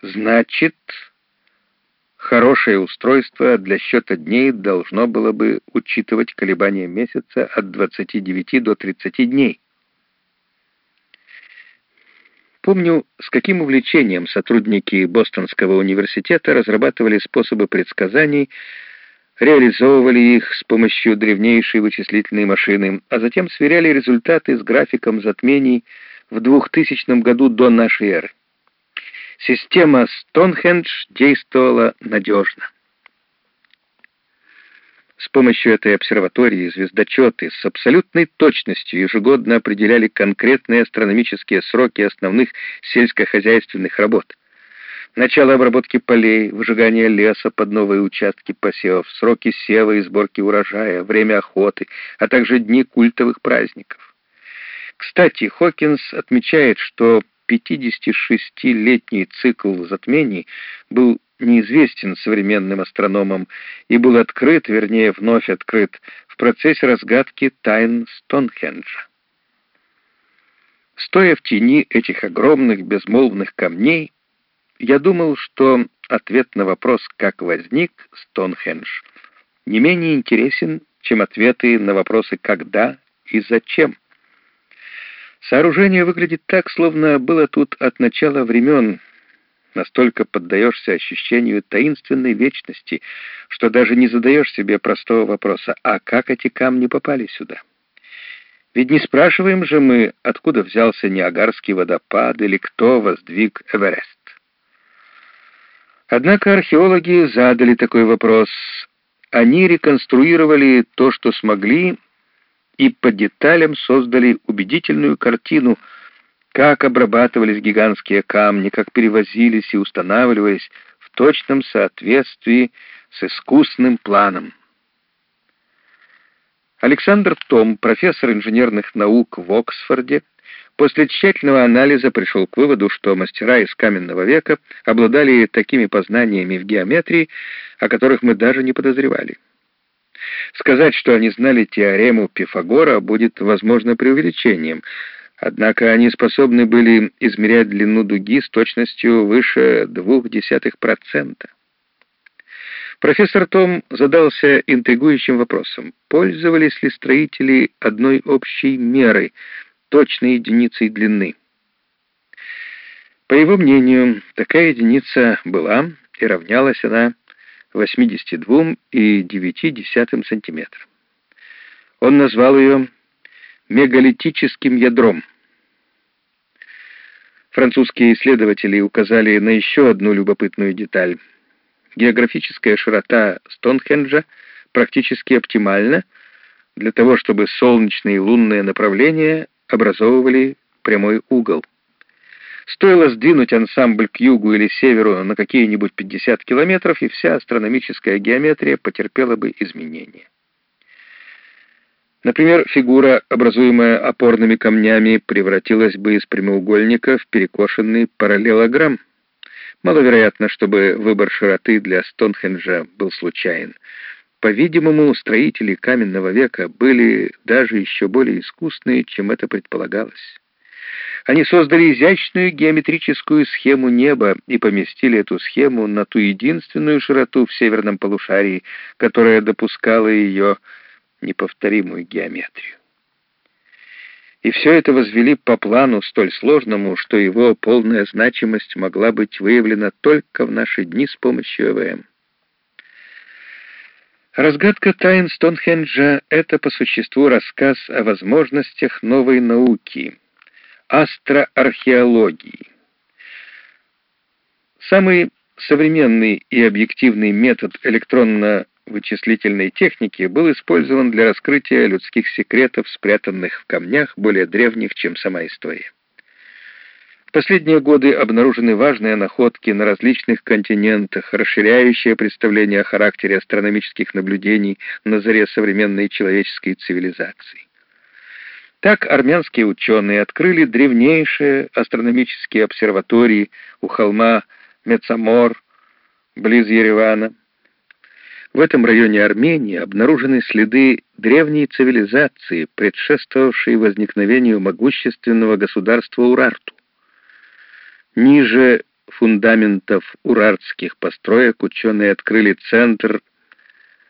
Значит, хорошее устройство для счета дней должно было бы учитывать колебания месяца от 29 до 30 дней. Помню, с каким увлечением сотрудники Бостонского университета разрабатывали способы предсказаний, реализовывали их с помощью древнейшей вычислительной машины, а затем сверяли результаты с графиком затмений в 2000 году до нашей эры. Система Стоунхендж действовала надежно. С помощью этой обсерватории звездочеты с абсолютной точностью ежегодно определяли конкретные астрономические сроки основных сельскохозяйственных работ. Начало обработки полей, выжигание леса под новые участки посевов, сроки сева и сборки урожая, время охоты, а также дни культовых праздников. Кстати, Хокинс отмечает, что 56-летний цикл затмений был неизвестен современным астрономам и был открыт, вернее, вновь открыт, в процессе разгадки тайн Стоунхенджа. Стоя в тени этих огромных безмолвных камней, я думал, что ответ на вопрос «как возник Стоунхендж» не менее интересен, чем ответы на вопросы «когда» и «зачем». Сооружение выглядит так, словно было тут от начала времен, Настолько поддаешься ощущению таинственной вечности, что даже не задаешь себе простого вопроса, а как эти камни попали сюда? Ведь не спрашиваем же мы, откуда взялся Ниагарский водопад или кто воздвиг Эверест. Однако археологи задали такой вопрос. Они реконструировали то, что смогли, и по деталям создали убедительную картину — как обрабатывались гигантские камни, как перевозились и устанавливались в точном соответствии с искусным планом. Александр Том, профессор инженерных наук в Оксфорде, после тщательного анализа пришел к выводу, что мастера из каменного века обладали такими познаниями в геометрии, о которых мы даже не подозревали. Сказать, что они знали теорему Пифагора, будет, возможно, преувеличением — Однако они способны были измерять длину дуги с точностью выше 0,2%. Профессор Том задался интригующим вопросом, пользовались ли строители одной общей мерой, точной единицей длины. По его мнению, такая единица была, и равнялась она 82,9 см. Он назвал ее мегалитическим ядром. Французские исследователи указали на еще одну любопытную деталь. Географическая широта Стоунхенджа практически оптимальна для того, чтобы солнечные и лунные направления образовывали прямой угол. Стоило сдвинуть ансамбль к югу или северу на какие-нибудь 50 километров, и вся астрономическая геометрия потерпела бы изменения. Например, фигура, образуемая опорными камнями, превратилась бы из прямоугольника в перекошенный параллелограмм. Маловероятно, чтобы выбор широты для Стоунхенджа был случайен. По-видимому, строители каменного века были даже еще более искусные, чем это предполагалось. Они создали изящную геометрическую схему неба и поместили эту схему на ту единственную широту в северном полушарии, которая допускала ее неповторимую геометрию. И все это возвели по плану столь сложному, что его полная значимость могла быть выявлена только в наши дни с помощью ЭВМ. Разгадка тайн Стоунхенджа — это по существу рассказ о возможностях новой науки — астроархеологии. Самый современный и объективный метод электронно вычислительной техники был использован для раскрытия людских секретов, спрятанных в камнях, более древних, чем сама история. В последние годы обнаружены важные находки на различных континентах, расширяющие представление о характере астрономических наблюдений на заре современной человеческой цивилизации. Так армянские ученые открыли древнейшие астрономические обсерватории у холма Мецамор, близ Еревана, в этом районе Армении обнаружены следы древней цивилизации, предшествовавшей возникновению могущественного государства Урарту. Ниже, фундаментов урартских построек ученые открыли центр